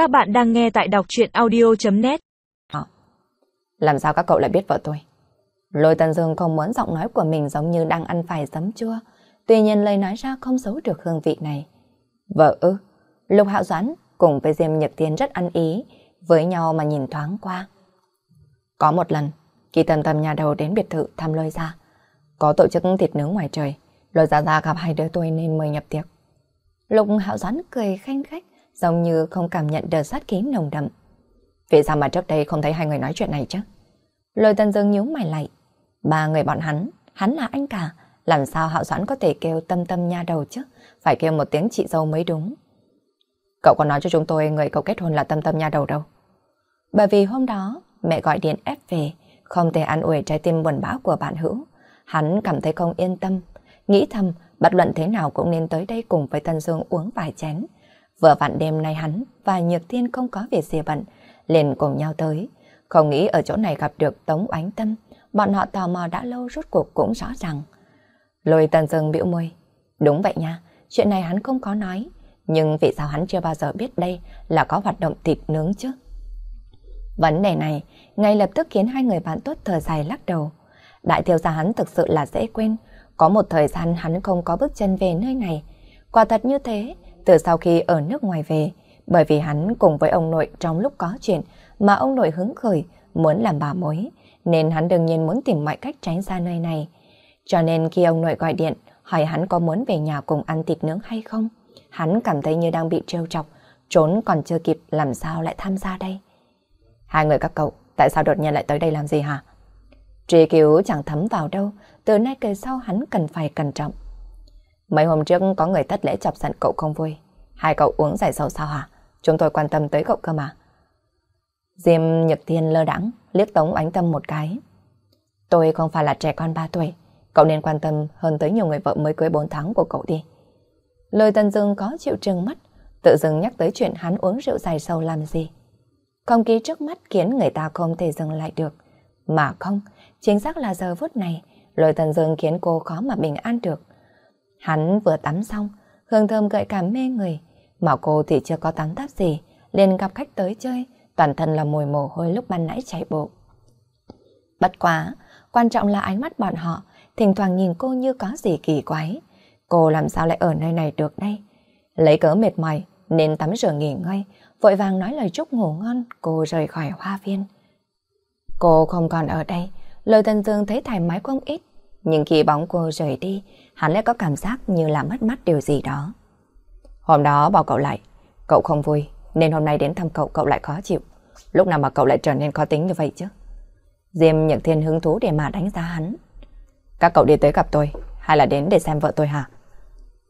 Các bạn đang nghe tại đọc chuyện audio.net ờ, Làm sao các cậu lại biết vợ tôi? Lôi Tân Dương không muốn giọng nói của mình giống như đang ăn phải giấm chua. Tuy nhiên lời nói ra không giấu được hương vị này. Vợ ư? Lục Hạo Doãn cùng với Diêm Nhật Tiên rất ăn ý với nhau mà nhìn thoáng qua. Có một lần, khi tầm tầm nhà đầu đến biệt thự thăm lôi ra, có tổ chức thịt nướng ngoài trời, lôi ra ra gặp hai đứa tôi nên mời nhập tiệc. Lục Hạo Doãn cười khanh khách, giống như không cảm nhận được sát khí nồng đậm. Vì sao mà trước đây không thấy hai người nói chuyện này chứ? Lôi Tân Dương nhíu mày lại. Ba người bọn hắn, hắn là anh cả, làm sao Hạo Doãn có thể kêu tâm tâm nha đầu chứ? Phải kêu một tiếng chị dâu mới đúng. Cậu có nói cho chúng tôi người cậu kết hôn là tâm tâm nha đầu đâu. Bởi vì hôm đó, mẹ gọi điện ép về, không thể an ủi trái tim buồn bã của bạn hữu. Hắn cảm thấy không yên tâm, nghĩ thầm bất luận thế nào cũng nên tới đây cùng với Tân Dương uống vài chén. Vừa vặn đêm nay hắn và Nhược Thiên không có việc gì bận, liền cùng nhau tới. Không nghĩ ở chỗ này gặp được Tống Oánh Tâm, bọn họ tò mò đã lâu rốt cuộc cũng rõ ràng. Lôi tần Dương biểu môi. Đúng vậy nha, chuyện này hắn không có nói. Nhưng vì sao hắn chưa bao giờ biết đây là có hoạt động thịt nướng chứ? Vấn đề này ngay lập tức khiến hai người bạn tốt thở dài lắc đầu. Đại thiếu gia hắn thực sự là dễ quên. Có một thời gian hắn không có bước chân về nơi này. Quả thật như thế, từ sau khi ở nước ngoài về, bởi vì hắn cùng với ông nội trong lúc có chuyện mà ông nội hứng khởi muốn làm bà mối, nên hắn đương nhiên muốn tìm mọi cách tránh xa nơi này. Cho nên khi ông nội gọi điện hỏi hắn có muốn về nhà cùng ăn thịt nướng hay không, hắn cảm thấy như đang bị trêu chọc, trốn còn chưa kịp làm sao lại tham gia đây. Hai người các cậu, tại sao đột nhiên lại tới đây làm gì hả? Truy cứu chẳng thấm vào đâu, từ nay kề sau hắn cần phải cẩn trọng. Mấy hôm trước có người thất lễ chọc giận cậu không vui. Hai cậu uống giải sầu sao hả? Chúng tôi quan tâm tới cậu cơ mà. Diêm Nhật Thiên lơ đắng, liếc Tống Ánh Tâm một cái. Tôi không phải là trẻ con 3 tuổi. Cậu nên quan tâm hơn tới nhiều người vợ mới cưới 4 tháng của cậu đi. Lời Tần Dương có chịu trừng mắt, tự dưng nhắc tới chuyện hắn uống rượu dài sâu làm gì. Không khí trước mắt khiến người ta không thể dừng lại được. Mà không, chính xác là giờ phút này, lời Tần Dương khiến cô khó mà bình an được. Hắn vừa tắm xong, hương thơm gợi cảm mê người, mà cô thì chưa có tắm táp gì, liền gặp khách tới chơi, toàn thân là mùi mồ hôi lúc ban nãy chạy bộ. Bất quá, quan trọng là ánh mắt bọn họ, thỉnh thoảng nhìn cô như có gì kỳ quái. Cô làm sao lại ở nơi này được đây? Lấy cớ mệt mỏi, nên tắm rửa nghỉ ngơi, vội vàng nói lời chúc ngủ ngon, cô rời khỏi hoa viên. Cô không còn ở đây, lời Tần Dương thấy thoải mái không ít, nhưng khi bóng cô rời đi, hắn lại có cảm giác như là mất mắt điều gì đó. Hôm đó bảo cậu lại, cậu không vui, nên hôm nay đến thăm cậu cậu lại khó chịu. Lúc nào mà cậu lại trở nên khó tính như vậy chứ? Diêm nhận thiên hứng thú để mà đánh giá hắn. Các cậu đi tới gặp tôi, hay là đến để xem vợ tôi hả?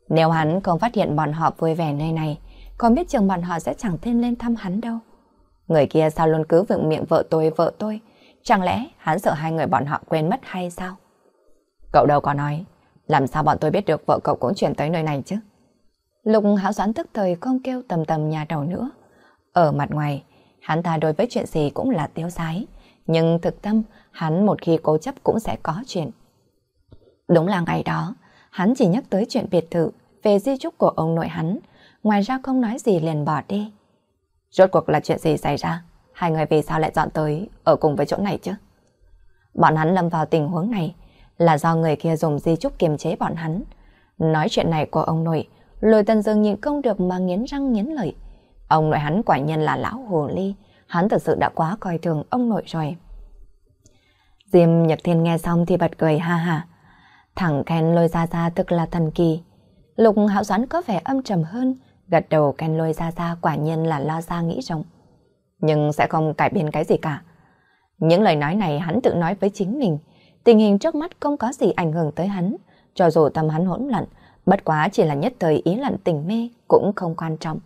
Nếu hắn không phát hiện bọn họ vui vẻ nơi này, không biết chừng bọn họ sẽ chẳng thêm lên thăm hắn đâu. Người kia sao luôn cứ vựng miệng vợ tôi, vợ tôi? Chẳng lẽ hắn sợ hai người bọn họ quên mất hay sao? Cậu đâu có nói, làm sao bọn tôi biết được vợ cậu cũng chuyển tới nơi này chứ? Lục hảo doãn tức thời không kêu tầm tầm nhà đầu nữa. Ở mặt ngoài, hắn ta đối với chuyện gì cũng là tiêu sái, nhưng thực tâm, hắn một khi cố chấp cũng sẽ có chuyện. Đúng là ngày đó, hắn chỉ nhắc tới chuyện biệt thự, về di trúc của ông nội hắn, ngoài ra không nói gì liền bỏ đi. Rốt cuộc là chuyện gì xảy ra? Hai người vì sao lại dọn tới ở cùng với chỗ này chứ? Bọn hắn lâm vào tình huống này là do người kia dùng di chúc kiềm chế bọn hắn. Nói chuyện này của ông nội, lôi tân dương nhịn không được mà nghiến răng nghiến lợi. Ông nội hắn quả nhiên là lão hồ ly, hắn thật sự đã quá coi thường ông nội rồi. Diêm Nhật Thiên nghe xong thì bật cười ha ha. Thẳng khen lôi ra ra thực là thần kỳ. Lục hạo doãn có vẻ âm trầm hơn, gật đầu khen lôi ra ra quả nhiên là lo ra nghĩ rộng. Nhưng sẽ không cải biến cái gì cả. Những lời nói này hắn tự nói với chính mình. Tình hình trước mắt không có gì ảnh hưởng tới hắn. Cho dù tâm hắn hỗn loạn, bất quá chỉ là nhất thời ý lặn tình mê cũng không quan trọng.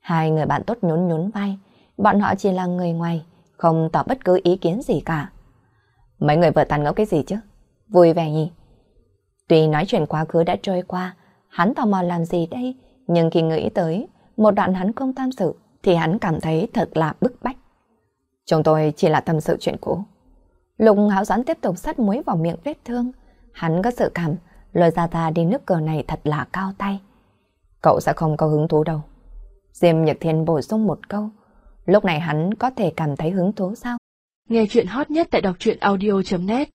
Hai người bạn tốt nhún nhún vai, bọn họ chỉ là người ngoài, không tỏ bất cứ ý kiến gì cả. Mấy người vợ tàn ngẫu cái gì chứ? Vui vẻ nhỉ? Tuy nói chuyện quá khứ đã trôi qua, hắn tò mò làm gì đây, nhưng khi nghĩ tới một đoạn hắn không tham sự thì hắn cảm thấy thật là bức bách. Chúng tôi chỉ là tâm sự chuyện cũ. Lục háo doãn tiếp tục sắt muối vào miệng vết thương. Hắn có sự cảm, lời ra ta đi nước cờ này thật là cao tay. Cậu sẽ không có hứng thú đâu. Diêm Nhật Thiên bổ sung một câu. Lúc này hắn có thể cảm thấy hứng thú sao? Nghe chuyện hot nhất tại đọc truyện audio.net